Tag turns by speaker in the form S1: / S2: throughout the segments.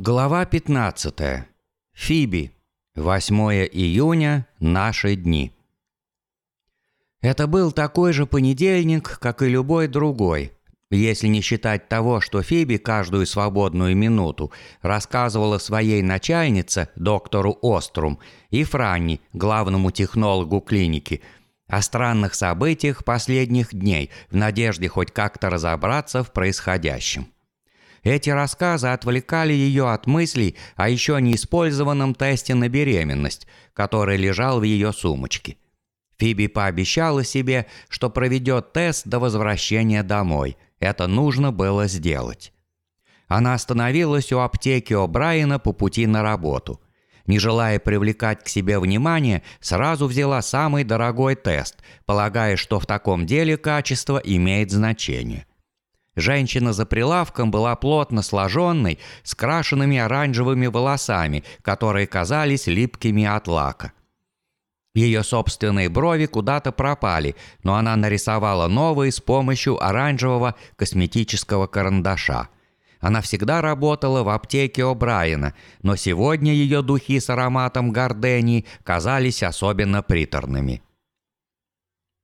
S1: Глава 15. Фиби. 8 июня. Наши дни. Это был такой же понедельник, как и любой другой, если не считать того, что Фиби каждую свободную минуту рассказывала своей начальнице, доктору Острум, и Франни, главному технологу клиники, о странных событиях последних дней в надежде хоть как-то разобраться в происходящем. Эти рассказы отвлекали ее от мыслей о еще неиспользованном тесте на беременность, который лежал в ее сумочке. Фиби пообещала себе, что проведет тест до возвращения домой. Это нужно было сделать. Она остановилась у аптеки О'Брайена по пути на работу. Не желая привлекать к себе внимание, сразу взяла самый дорогой тест, полагая, что в таком деле качество имеет значение. Женщина за прилавком была плотно сложенной, с крашенными оранжевыми волосами, которые казались липкими от лака. Ее собственные брови куда-то пропали, но она нарисовала новые с помощью оранжевого косметического карандаша. Она всегда работала в аптеке О'Брайена, но сегодня ее духи с ароматом гардении казались особенно приторными.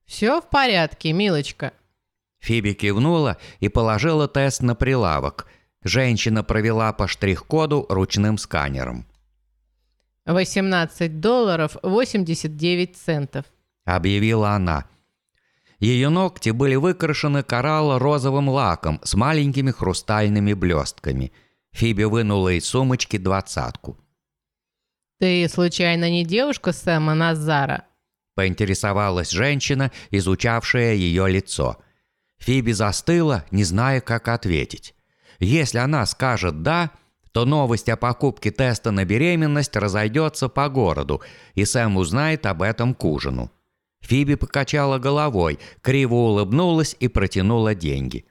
S2: «Все в порядке, милочка»,
S1: Фиби кивнула и положила тест на прилавок. Женщина провела по штрих-коду ручным сканером.
S2: 18 долларов 89 центов.
S1: Объявила она. Ее ногти были выкрашены коралло-розовым лаком с маленькими хрустальными блестками. Фиби вынула из сумочки двадцатку.
S2: «Ты случайно не девушка Сэма Назара?»
S1: Поинтересовалась женщина, изучавшая ее лицо. Фиби застыла, не зная, как ответить. Если она скажет «да», то новость о покупке теста на беременность разойдется по городу, и Сэм узнает об этом к ужину. Фиби покачала головой, криво улыбнулась и протянула деньги.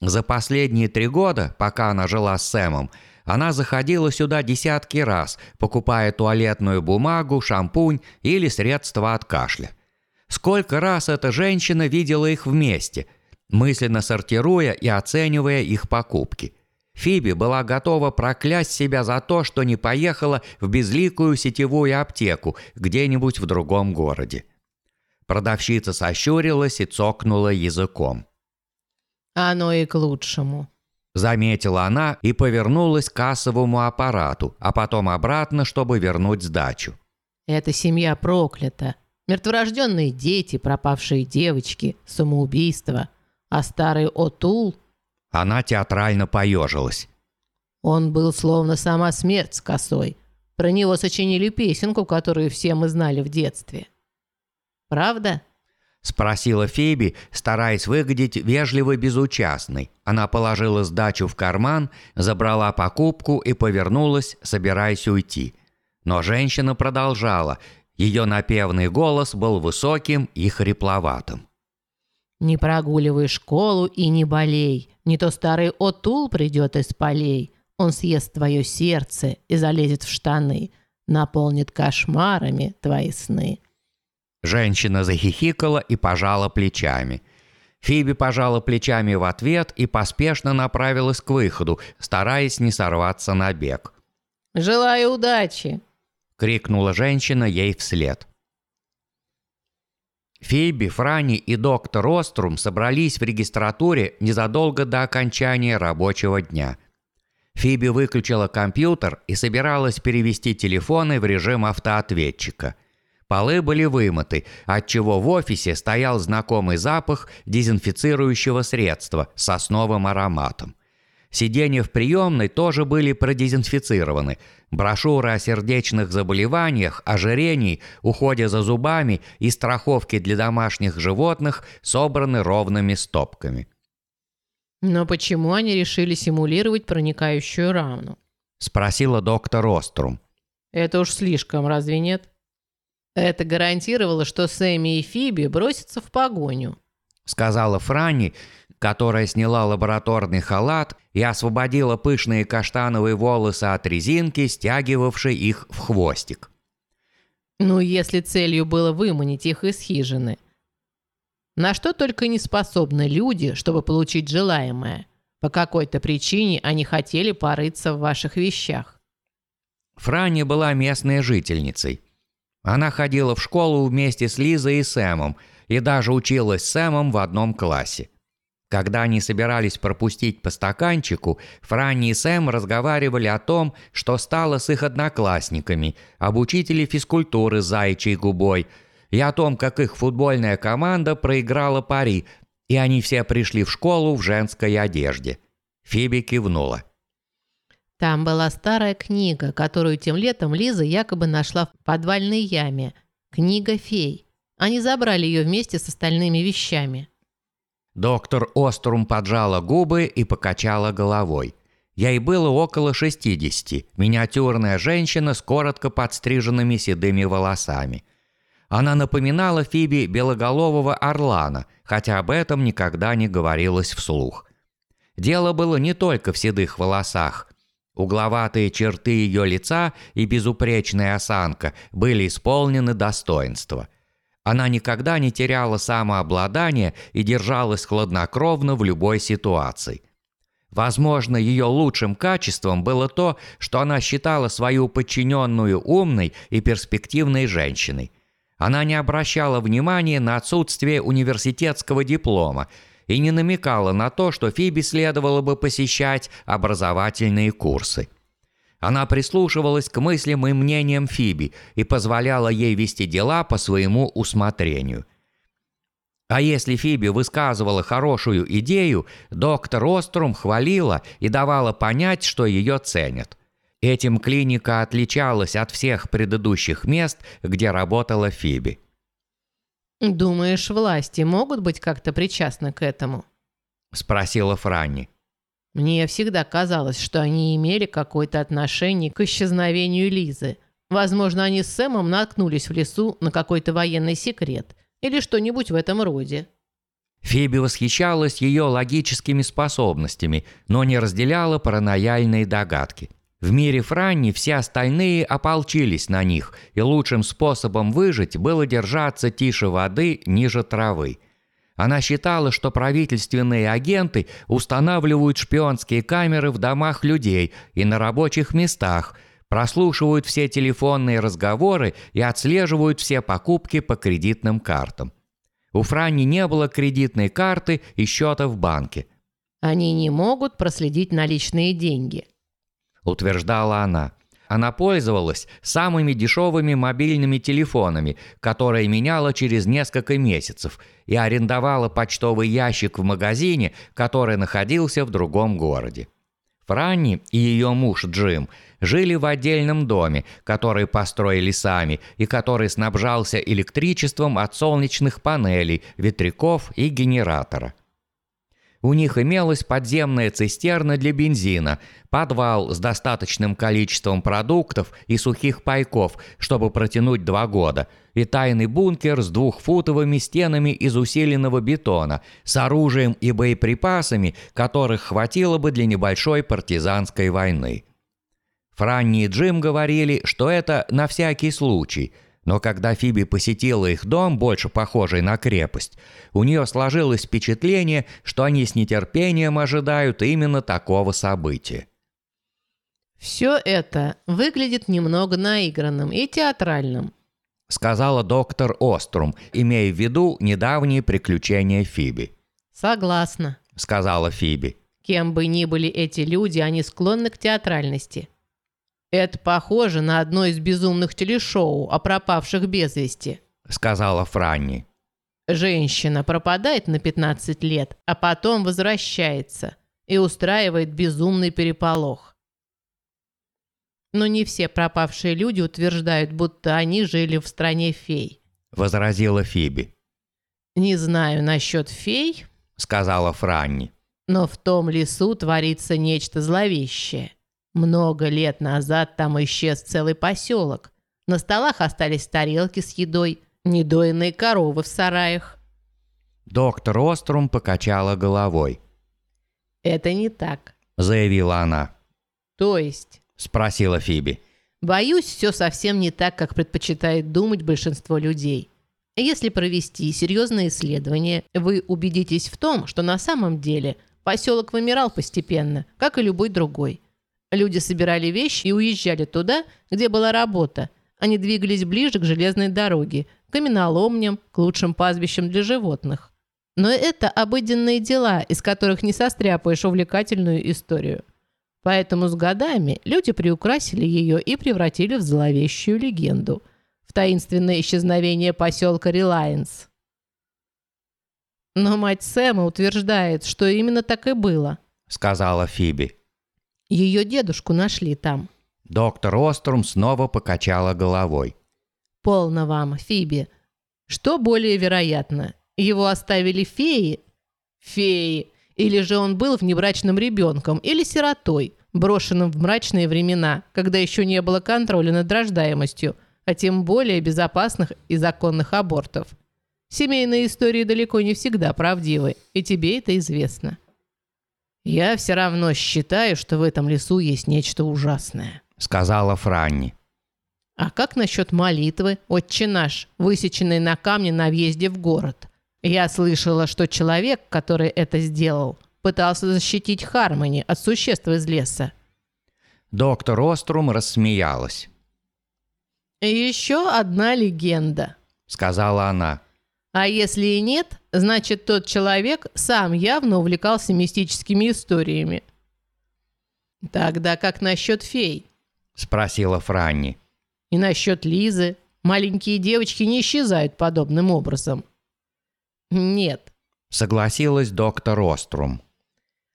S1: За последние три года, пока она жила с Сэмом, она заходила сюда десятки раз, покупая туалетную бумагу, шампунь или средства от кашля. Сколько раз эта женщина видела их вместе, мысленно сортируя и оценивая их покупки. Фиби была готова проклясть себя за то, что не поехала в безликую сетевую аптеку где-нибудь в другом городе. Продавщица сощурилась и цокнула языком.
S2: «Оно и к лучшему», –
S1: заметила она и повернулась к кассовому аппарату, а потом обратно, чтобы вернуть сдачу.
S2: «Эта семья проклята. Мертворожденные дети, пропавшие девочки, самоубийство. А старый Отул...
S1: Она театрально поежилась.
S2: Он был словно сама смерть с косой. Про него сочинили песенку, которую все мы знали в детстве. Правда?
S1: Спросила Феби, стараясь выглядеть вежливо безучастной. Она положила сдачу в карман, забрала покупку и повернулась, собираясь уйти. Но женщина продолжала. Ее напевный голос был высоким и хрипловатым.
S2: Не прогуливай школу и не болей. Не то старый отул придет из полей. Он съест твое сердце и залезет в штаны. Наполнит кошмарами твои сны.
S1: Женщина захихикала и пожала плечами. Фиби пожала плечами в ответ и поспешно направилась к выходу, стараясь не сорваться на бег.
S2: «Желаю удачи!»
S1: — крикнула женщина ей вслед. Фиби, Франи и доктор Острум собрались в регистратуре незадолго до окончания рабочего дня. Фиби выключила компьютер и собиралась перевести телефоны в режим автоответчика. Полы были вымыты, отчего в офисе стоял знакомый запах дезинфицирующего средства с сосновым ароматом. Сиденья в приемной тоже были продезинфицированы. Брошюры о сердечных заболеваниях, ожирении, уходе за зубами и страховке для домашних животных собраны ровными стопками.
S2: «Но почему они решили симулировать проникающую рану?»
S1: – спросила доктор Острум.
S2: «Это уж слишком, разве нет?» «Это гарантировало, что Сэмми и Фиби бросятся в погоню», –
S1: сказала Франни, которая сняла лабораторный халат и освободила пышные каштановые волосы от резинки, стягивавшей их в хвостик.
S2: Ну, если целью было выманить их из хижины. На что только не способны люди, чтобы получить желаемое. По какой-то причине они хотели порыться в ваших вещах.
S1: Франни была местной жительницей. Она ходила в школу вместе с Лизой и Сэмом и даже училась с Сэмом в одном классе. Когда они собирались пропустить по стаканчику, Франни и Сэм разговаривали о том, что стало с их одноклассниками, об учителе физкультуры с заячьей губой, и о том, как их футбольная команда проиграла пари, и они все пришли в школу в женской одежде. Фиби кивнула.
S2: Там была старая книга, которую тем летом Лиза якобы нашла в подвальной яме. Книга фей. Они забрали ее вместе с остальными вещами.
S1: Доктор Острум поджала губы и покачала головой. Ей было около 60, миниатюрная женщина с коротко подстриженными седыми волосами. Она напоминала Фиби белоголового орлана, хотя об этом никогда не говорилось вслух. Дело было не только в седых волосах. Угловатые черты ее лица и безупречная осанка были исполнены достоинства – она никогда не теряла самообладание и держалась хладнокровно в любой ситуации. Возможно, ее лучшим качеством было то, что она считала свою подчиненную умной и перспективной женщиной. Она не обращала внимания на отсутствие университетского диплома и не намекала на то, что Фиби следовало бы посещать образовательные курсы. Она прислушивалась к мыслям и мнениям Фиби и позволяла ей вести дела по своему усмотрению. А если Фиби высказывала хорошую идею, доктор Острум хвалила и давала понять, что ее ценят. Этим клиника отличалась от всех предыдущих мест, где работала Фиби.
S2: «Думаешь, власти могут быть как-то причастны к этому?»
S1: – спросила Франни.
S2: Мне всегда казалось, что они имели какое-то отношение к исчезновению Лизы. Возможно, они с Сэмом наткнулись в лесу на какой-то военный секрет или что-нибудь в этом роде.
S1: Фиби восхищалась ее логическими способностями, но не разделяла паранояльные догадки. В мире Франни все остальные ополчились на них, и лучшим способом выжить было держаться тише воды, ниже травы. Она считала, что правительственные агенты устанавливают шпионские камеры в домах людей и на рабочих местах, прослушивают все телефонные разговоры и отслеживают все покупки по кредитным картам. У Франни не было кредитной карты и счета в банке.
S2: «Они не могут проследить наличные деньги», –
S1: утверждала она. Она пользовалась самыми дешевыми мобильными телефонами, которые меняла через несколько месяцев, и арендовала почтовый ящик в магазине, который находился в другом городе. Франни и ее муж Джим жили в отдельном доме, который построили сами и который снабжался электричеством от солнечных панелей, ветряков и генератора. У них имелась подземная цистерна для бензина, подвал с достаточным количеством продуктов и сухих пайков, чтобы протянуть два года, и тайный бункер с двухфутовыми стенами из усиленного бетона, с оружием и боеприпасами, которых хватило бы для небольшой партизанской войны. Франни и Джим говорили, что это на всякий случай – но когда Фиби посетила их дом, больше похожий на крепость, у нее сложилось впечатление, что они с нетерпением ожидают именно такого события.
S2: «Все это выглядит немного наигранным и театральным»,
S1: сказала доктор Острум, имея в виду недавние приключения Фиби.
S2: «Согласна»,
S1: сказала Фиби.
S2: «Кем бы ни были эти люди, они склонны к театральности. «Это похоже на одно из безумных телешоу о пропавших без вести», —
S1: сказала Франни.
S2: «Женщина пропадает на 15 лет, а потом возвращается и устраивает безумный переполох. Но не все пропавшие люди утверждают, будто они жили в стране фей», —
S1: возразила Фиби.
S2: «Не знаю насчет фей», —
S1: сказала Франни.
S2: «но в том лесу творится нечто зловещее. Много лет назад там исчез целый поселок. На столах остались тарелки с едой, недоенные коровы в сараях.
S1: Доктор Острум покачала головой.
S2: «Это не так», —
S1: заявила она.
S2: «То есть?»
S1: — спросила Фиби.
S2: «Боюсь, все совсем не так, как предпочитает думать большинство людей. Если провести серьезное исследование, вы убедитесь в том, что на самом деле Поселок вымирал постепенно, как и любой другой. Люди собирали вещи и уезжали туда, где была работа. Они двигались ближе к железной дороге, к каменоломням, к лучшим пастбищам для животных. Но это обыденные дела, из которых не состряпаешь увлекательную историю. Поэтому с годами люди приукрасили ее и превратили в зловещую легенду. В таинственное исчезновение поселка Релайенс. Но мать Сэма утверждает, что именно так и было.
S1: Сказала Фиби.
S2: Ее дедушку нашли там.
S1: Доктор Острум снова покачала головой.
S2: Полно вам, Фиби. Что более вероятно? Его оставили феи? Феи. Или же он был внебрачным ребенком или сиротой, брошенным в мрачные времена, когда еще не было контроля над рождаемостью, а тем более безопасных и законных абортов. Семейные истории далеко не всегда правдивы, и тебе это известно. Я все равно считаю, что в этом лесу есть нечто ужасное,
S1: сказала Франни.
S2: А как насчет молитвы, отче наш, высеченной на камне на въезде в город? Я слышала, что человек, который это сделал, пытался защитить Хармони от существ из леса.
S1: Доктор Острум рассмеялась.
S2: «Еще одна легенда», —
S1: сказала она.
S2: А если и нет, значит тот человек сам явно увлекался мистическими историями. Тогда как насчет фей?
S1: Спросила Франни.
S2: И насчет Лизы. Маленькие девочки не исчезают подобным образом. Нет.
S1: Согласилась доктор Острум.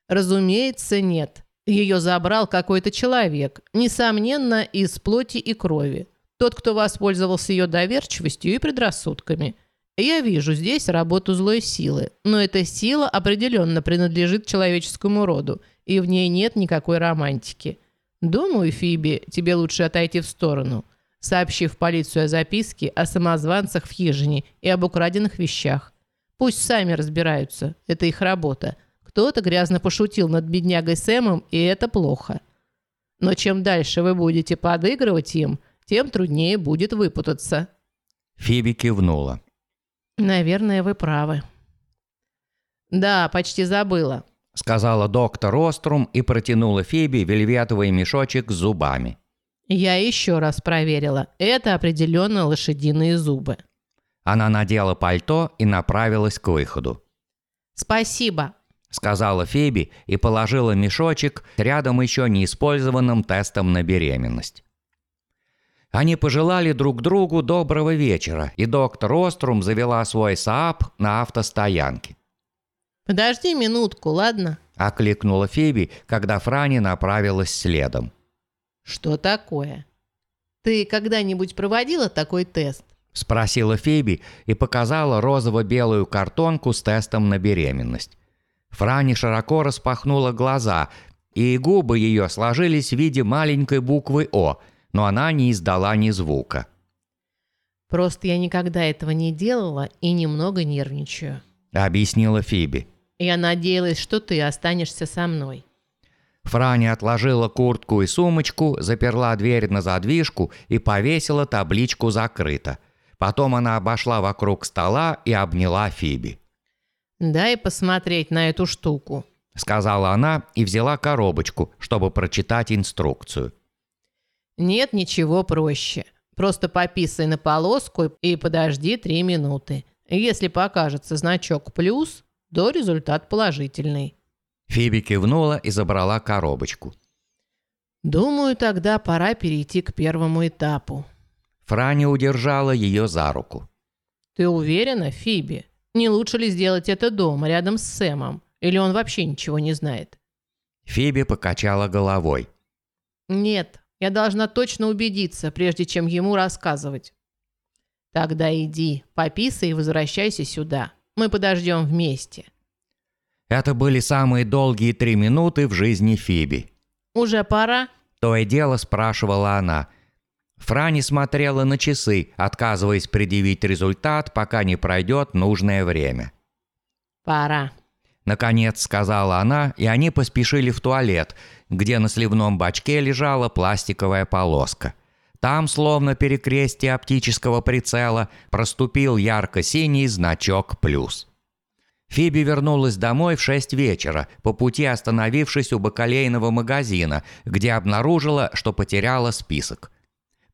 S2: Разумеется, нет. Ее забрал какой-то человек, несомненно, из плоти и крови. Тот, кто воспользовался ее доверчивостью и предрассудками – я вижу здесь работу злой силы, но эта сила определенно принадлежит человеческому роду, и в ней нет никакой романтики. Думаю, Фиби, тебе лучше отойти в сторону, сообщив полицию о записке о самозванцах в хижине и об украденных вещах. Пусть сами разбираются, это их работа. Кто-то грязно пошутил над беднягой Сэмом, и это плохо. Но чем дальше вы будете подыгрывать им, тем труднее будет выпутаться».
S1: Фиби кивнула.
S2: Наверное, вы правы. Да, почти забыла.
S1: Сказала доктор Острум и протянула Фиби вельветовый мешочек с зубами.
S2: Я еще раз проверила. Это определенно лошадиные зубы.
S1: Она надела пальто и направилась к выходу.
S2: «Спасибо», —
S1: сказала Фиби и положила мешочек рядом еще неиспользованным тестом на беременность. Они пожелали друг другу доброго вечера, и доктор Острум завела свой Саап на автостоянке.
S2: «Подожди минутку, ладно?»
S1: – окликнула Фиби, когда Франи направилась следом.
S2: «Что такое? Ты когда-нибудь проводила такой тест?»
S1: – спросила Фиби и показала розово-белую картонку с тестом на беременность. Франи широко распахнула глаза, и губы ее сложились в виде маленькой буквы «О», но она не издала ни звука.
S2: «Просто я никогда этого не делала и немного нервничаю», —
S1: объяснила Фиби.
S2: «Я надеялась, что ты останешься со мной».
S1: Франи отложила куртку и сумочку, заперла дверь на задвижку и повесила табличку «Закрыто». Потом она обошла вокруг стола и обняла Фиби.
S2: «Дай посмотреть на эту штуку», —
S1: сказала она и взяла коробочку, чтобы прочитать инструкцию.
S2: Нет ничего проще. Просто пописай на полоску и подожди три минуты. Если покажется значок «плюс», то результат положительный.
S1: Фиби кивнула и забрала коробочку.
S2: «Думаю, тогда пора перейти к первому этапу».
S1: Франи удержала ее за руку.
S2: «Ты уверена, Фиби? Не лучше ли сделать это дома, рядом с Сэмом? Или он вообще ничего не знает?»
S1: Фиби покачала головой.
S2: «Нет, я должна точно убедиться, прежде чем ему рассказывать. Тогда иди, пописай и возвращайся сюда. Мы подождем вместе.
S1: Это были самые долгие три минуты в жизни Фиби.
S2: «Уже пора?»
S1: То и дело спрашивала она. Франи смотрела на часы, отказываясь предъявить результат, пока не пройдет нужное время.
S2: «Пора»,
S1: Наконец сказала она, и они поспешили в туалет, где на сливном бачке лежала пластиковая полоска. Там, словно перекрестие оптического прицела, проступил ярко-синий значок «плюс». Фиби вернулась домой в шесть вечера, по пути остановившись у бакалейного магазина, где обнаружила, что потеряла список.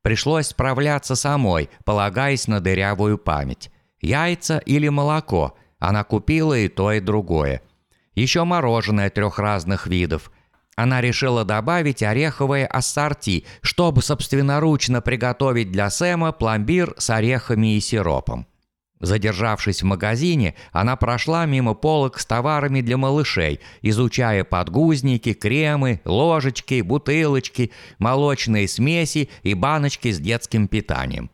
S1: Пришлось справляться самой, полагаясь на дырявую память. Яйца или молоко. Она купила и то, и другое. Еще мороженое трех разных видов. Она решила добавить ореховое ассорти, чтобы собственноручно приготовить для Сэма пломбир с орехами и сиропом. Задержавшись в магазине, она прошла мимо полок с товарами для малышей, изучая подгузники, кремы, ложечки, бутылочки, молочные смеси и баночки с детским питанием.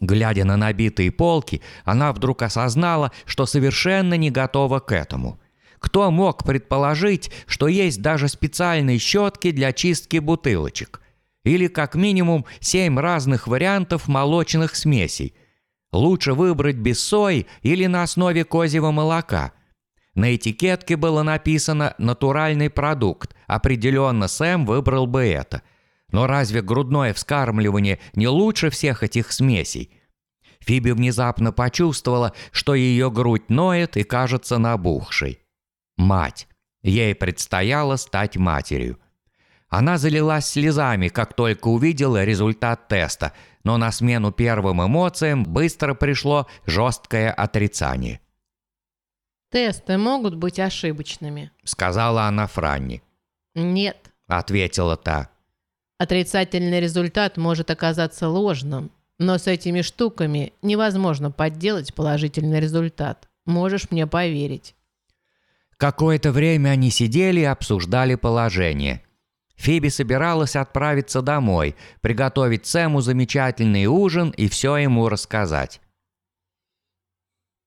S1: Глядя на набитые полки, она вдруг осознала, что совершенно не готова к этому. Кто мог предположить, что есть даже специальные щетки для чистки бутылочек? Или как минимум семь разных вариантов молочных смесей – Лучше выбрать без сои или на основе козьего молока. На этикетке было написано «натуральный продукт». Определенно Сэм выбрал бы это. Но разве грудное вскармливание не лучше всех этих смесей? Фиби внезапно почувствовала, что ее грудь ноет и кажется набухшей. Мать. Ей предстояло стать матерью. Она залилась слезами, как только увидела результат теста – но на смену первым эмоциям быстро пришло жесткое отрицание.
S2: «Тесты могут быть ошибочными», —
S1: сказала она Франни.
S2: «Нет», —
S1: ответила та.
S2: «Отрицательный результат может оказаться ложным, но с этими штуками невозможно подделать положительный результат. Можешь мне поверить».
S1: Какое-то время они сидели и обсуждали положение. Фиби собиралась отправиться домой, приготовить Сэму замечательный ужин и все ему рассказать.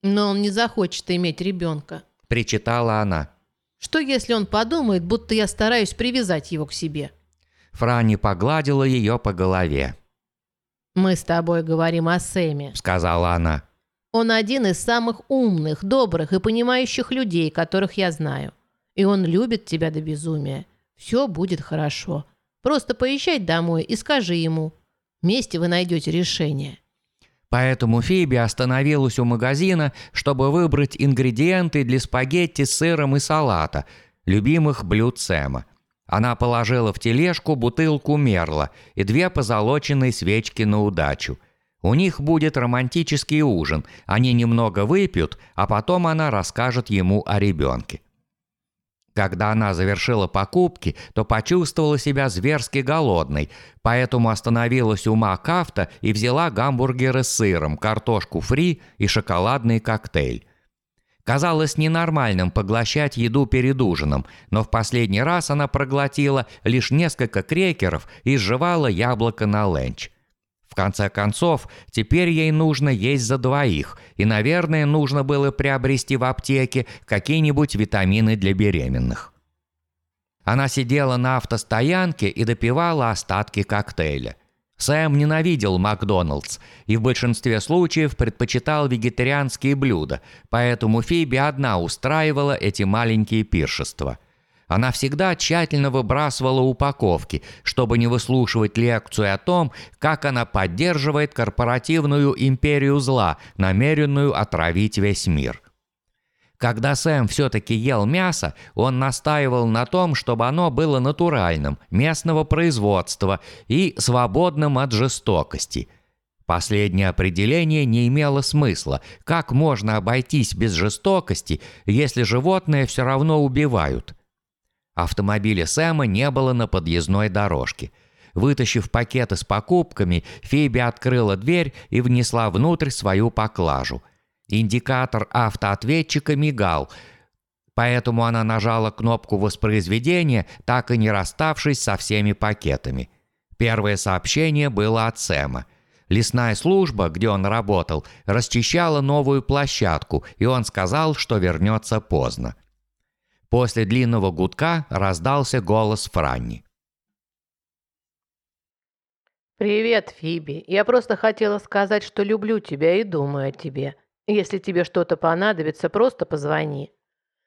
S2: «Но он не захочет иметь ребенка», –
S1: причитала она.
S2: «Что, если он подумает, будто я стараюсь привязать его к себе?»
S1: Франни погладила ее по голове.
S2: «Мы с тобой говорим о Сэме», –
S1: сказала она.
S2: «Он один из самых умных, добрых и понимающих людей, которых я знаю. И он любит тебя до безумия. Все будет хорошо. Просто поезжай домой и скажи ему. Вместе вы найдете решение.
S1: Поэтому Фиби остановилась у магазина, чтобы выбрать ингредиенты для спагетти с сыром и салата, любимых блюд Сэма. Она положила в тележку бутылку мерла и две позолоченные свечки на удачу. У них будет романтический ужин, они немного выпьют, а потом она расскажет ему о ребенке. Когда она завершила покупки, то почувствовала себя зверски голодной, поэтому остановилась у Макафта и взяла гамбургеры с сыром, картошку фри и шоколадный коктейль. Казалось ненормальным поглощать еду перед ужином, но в последний раз она проглотила лишь несколько крекеров и сживала яблоко на ленч. В конце концов, теперь ей нужно есть за двоих, и, наверное, нужно было приобрести в аптеке какие-нибудь витамины для беременных. Она сидела на автостоянке и допивала остатки коктейля. Сэм ненавидел Макдоналдс и в большинстве случаев предпочитал вегетарианские блюда, поэтому Фиби одна устраивала эти маленькие пиршества – она всегда тщательно выбрасывала упаковки, чтобы не выслушивать лекцию о том, как она поддерживает корпоративную империю зла, намеренную отравить весь мир. Когда Сэм все-таки ел мясо, он настаивал на том, чтобы оно было натуральным, местного производства и свободным от жестокости. Последнее определение не имело смысла. Как можно обойтись без жестокости, если животные все равно убивают? Автомобиля Сэма не было на подъездной дорожке. Вытащив пакеты с покупками, Фиби открыла дверь и внесла внутрь свою поклажу. Индикатор автоответчика мигал, поэтому она нажала кнопку воспроизведения, так и не расставшись со всеми пакетами. Первое сообщение было от Сэма. Лесная служба, где он работал, расчищала новую площадку, и он сказал, что вернется поздно. После длинного гудка раздался голос Франни.
S2: «Привет, Фиби. Я просто хотела сказать, что люблю тебя и думаю о тебе. Если тебе что-то понадобится, просто позвони».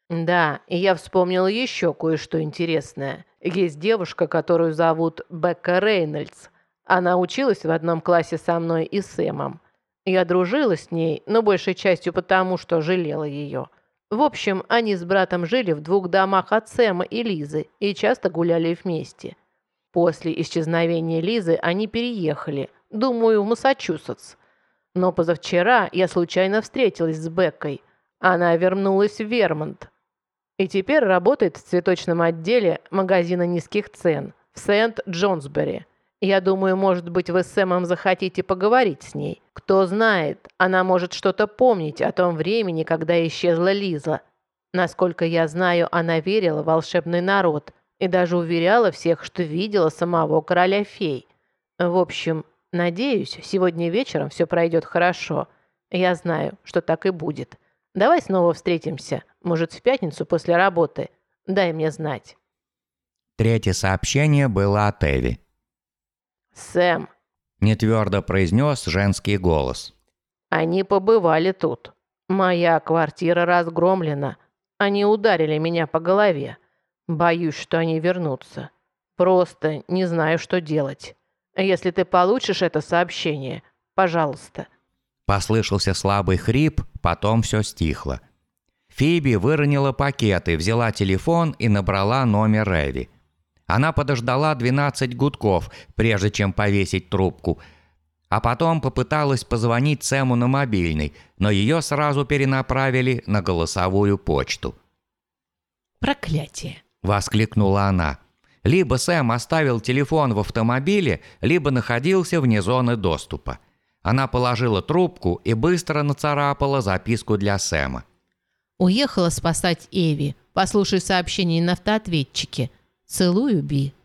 S2: «Да, и я вспомнила еще кое-что интересное. Есть девушка, которую зовут Бекка Рейнольдс. Она училась в одном классе со мной и Сэмом. Я дружила с ней, но большей частью потому, что жалела ее. В общем, они с братом жили в двух домах от Сэма и Лизы и часто гуляли вместе. После исчезновения Лизы они переехали, думаю, в Массачусетс. Но позавчера я случайно встретилась с Беккой. Она вернулась в Вермонт. И теперь работает в цветочном отделе магазина низких цен в Сент-Джонсбери. Я думаю, может быть, вы с Сэмом захотите поговорить с ней. Кто знает, она может что-то помнить о том времени, когда исчезла Лиза. Насколько я знаю, она верила в волшебный народ и даже уверяла всех, что видела самого короля фей. В общем, надеюсь, сегодня вечером все пройдет хорошо. Я знаю, что так и будет. Давай снова встретимся, может, в пятницу после работы. Дай мне знать.
S1: Третье сообщение было от Эви.
S2: «Сэм», –
S1: нетвердо произнес женский голос.
S2: «Они побывали тут. Моя квартира разгромлена. Они ударили меня по голове. Боюсь, что они вернутся. Просто не знаю, что делать. Если ты получишь это сообщение, пожалуйста».
S1: Послышался слабый хрип, потом все стихло. Фиби выронила пакеты, взяла телефон и набрала номер Эви. Она подождала 12 гудков, прежде чем повесить трубку, а потом попыталась позвонить Сэму на мобильный, но ее сразу перенаправили на голосовую почту.
S2: «Проклятие!»
S1: – воскликнула она. Либо Сэм оставил телефон в автомобиле, либо находился вне зоны доступа. Она положила трубку и быстро нацарапала записку для Сэма.
S2: «Уехала спасать Эви. Послушай сообщение на автоответчике. Целую, Би.